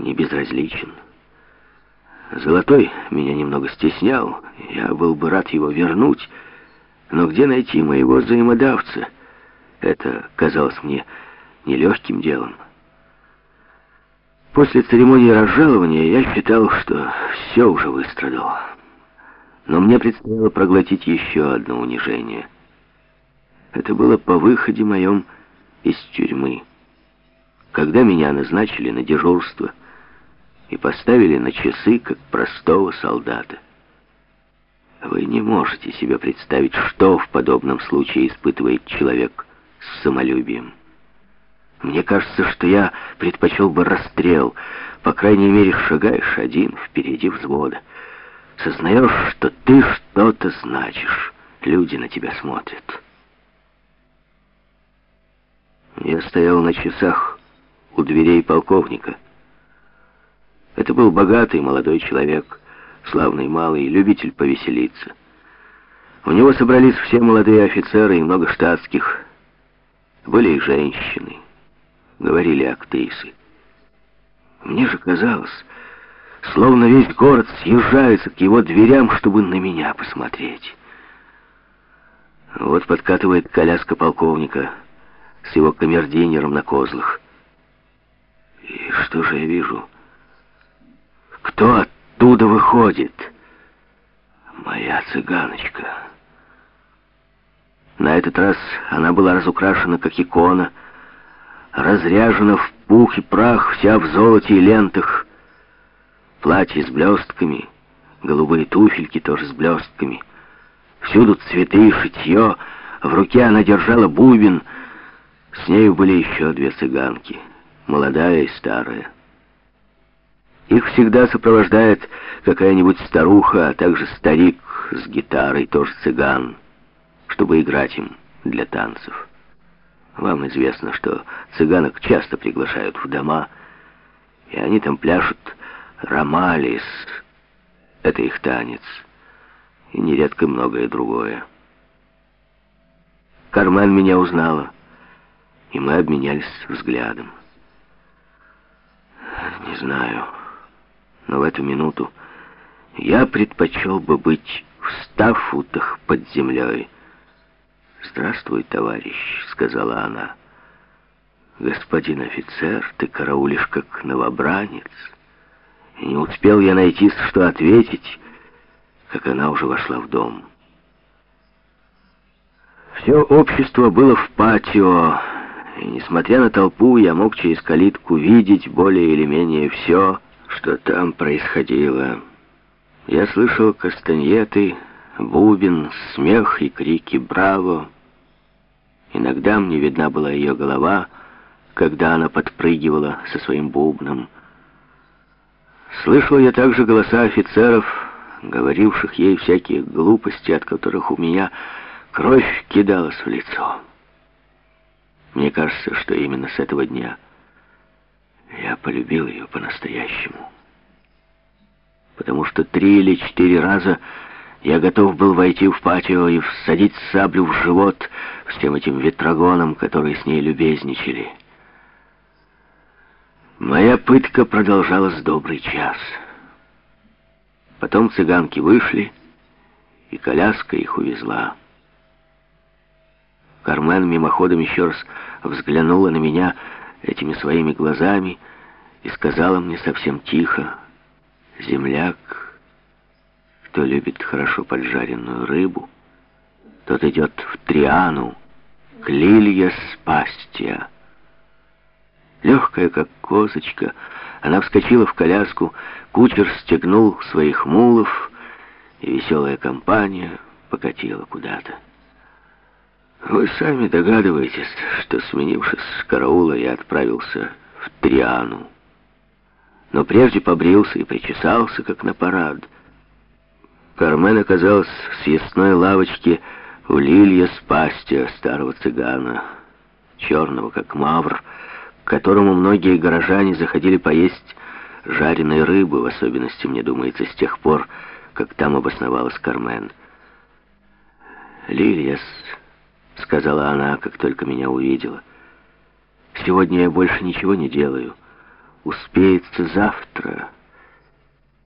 не безразличен. Золотой меня немного стеснял, я был бы рад его вернуть, но где найти моего взаимодавца? Это казалось мне нелегким делом. После церемонии разжалования я считал, что все уже выстрадал. Но мне предстояло проглотить еще одно унижение. Это было по выходе моем из тюрьмы. Когда меня назначили на дежурство и поставили на часы, как простого солдата. Вы не можете себе представить, что в подобном случае испытывает человек с самолюбием. Мне кажется, что я предпочел бы расстрел. По крайней мере, шагаешь один впереди взвода. Сознаешь, что ты что-то значишь. Люди на тебя смотрят. Я стоял на часах у дверей полковника. Это был богатый молодой человек, славный малый, любитель повеселиться. У него собрались все молодые офицеры и много штатских. Были и женщины, говорили актрисы. Мне же казалось, словно весь город съезжается к его дверям, чтобы на меня посмотреть. Вот подкатывает коляска полковника — с его камердинером на козлах. И что же я вижу? Кто оттуда выходит? Моя цыганочка. На этот раз она была разукрашена, как икона, разряжена в пух и прах, вся в золоте и лентах. Платье с блестками, голубые туфельки тоже с блестками. Всюду цветы и шитье, в руке она держала бубен — с нею были еще две цыганки, молодая и старая. Их всегда сопровождает какая-нибудь старуха, а также старик с гитарой, тоже цыган, чтобы играть им для танцев. Вам известно, что цыганок часто приглашают в дома, и они там пляшут ромалис. Это их танец, и нередко многое другое. Кармен меня узнала и мы обменялись взглядом. Не знаю, но в эту минуту я предпочел бы быть в ста футах под землей. «Здравствуй, товарищ», — сказала она. «Господин офицер, ты караулишь как новобранец». И не успел я найти, что ответить, как она уже вошла в дом. Все общество было в патио, и, несмотря на толпу, я мог через калитку видеть более или менее все, что там происходило. Я слышал кастаньеты, бубен, смех и крики «Браво!». Иногда мне видна была ее голова, когда она подпрыгивала со своим бубном. Слышал я также голоса офицеров, говоривших ей всякие глупости, от которых у меня кровь кидалась в лицо. Мне кажется, что именно с этого дня я полюбил ее по-настоящему. Потому что три или четыре раза я готов был войти в патио и всадить саблю в живот всем этим ветрогонам, которые с ней любезничали. Моя пытка продолжалась добрый час. Потом цыганки вышли, и коляска их увезла. Кармен мимоходом еще раз взглянула на меня этими своими глазами и сказала мне совсем тихо, «Земляк, кто любит хорошо поджаренную рыбу, тот идет в Триану, к Лилья Спастия». Легкая, как козочка, она вскочила в коляску, кучер стегнул своих мулов, и веселая компания покатила куда-то. Вы сами догадываетесь, что, сменившись с караула, я отправился в Триану. Но прежде побрился и причесался, как на парад. Кармен оказалась в съестной лавочке у Лилья Спастия, старого цыгана, черного, как мавр, к которому многие горожане заходили поесть жареной рыбы, в особенности, мне думается, с тех пор, как там обосновалась Кармен. Лильяс — сказала она, как только меня увидела. «Сегодня я больше ничего не делаю. успеется завтра.